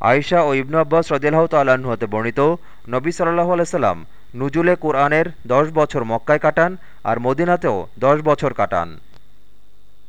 আয়সা ও ইবনু আব্বাস রদিল্লাহ তাল্লাহ্ন হতে বর্ণিত, নবী সাল্লাহ আলাইসাল্লাম নুজুলে কোরআনের দশ বছর মক্কায় কাটান আর মদিনাতেও দশ বছর কাটান।